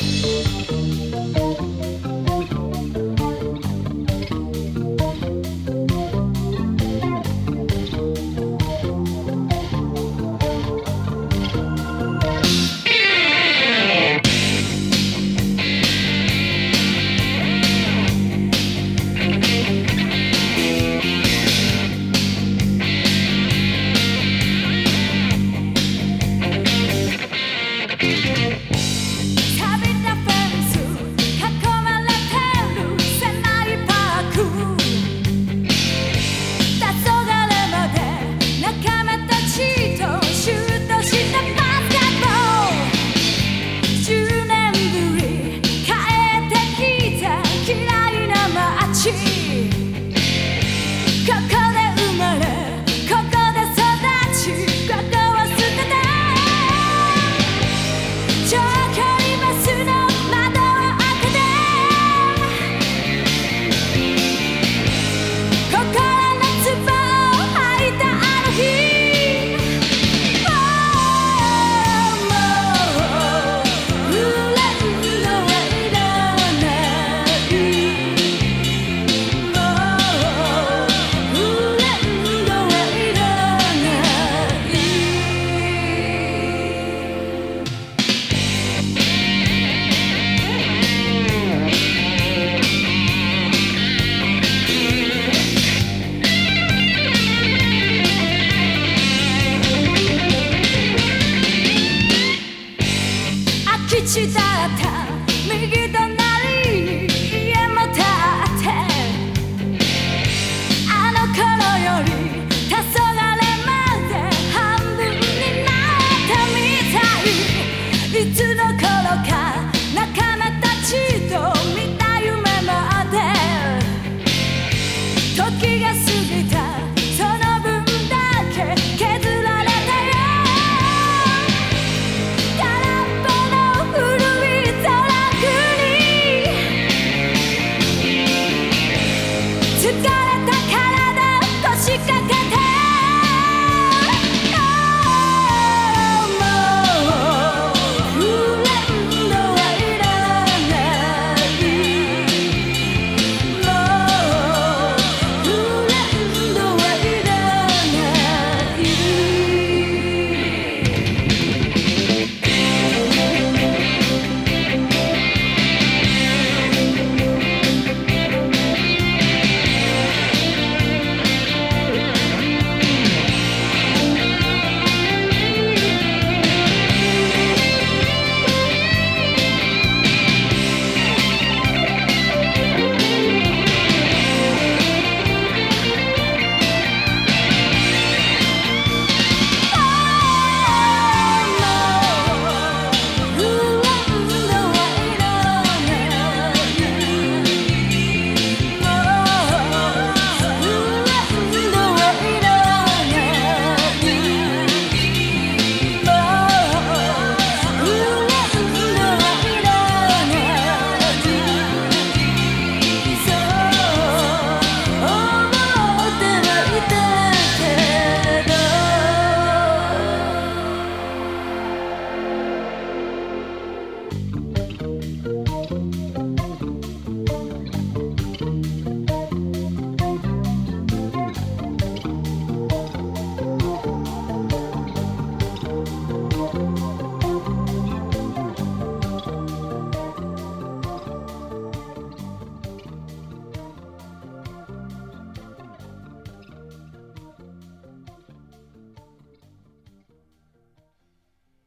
Thank you. ちだった右隣家も建ってあの頃より黄昏まで半分になったみたいいつの頃か仲間たちと見た夢まで時が過ぎ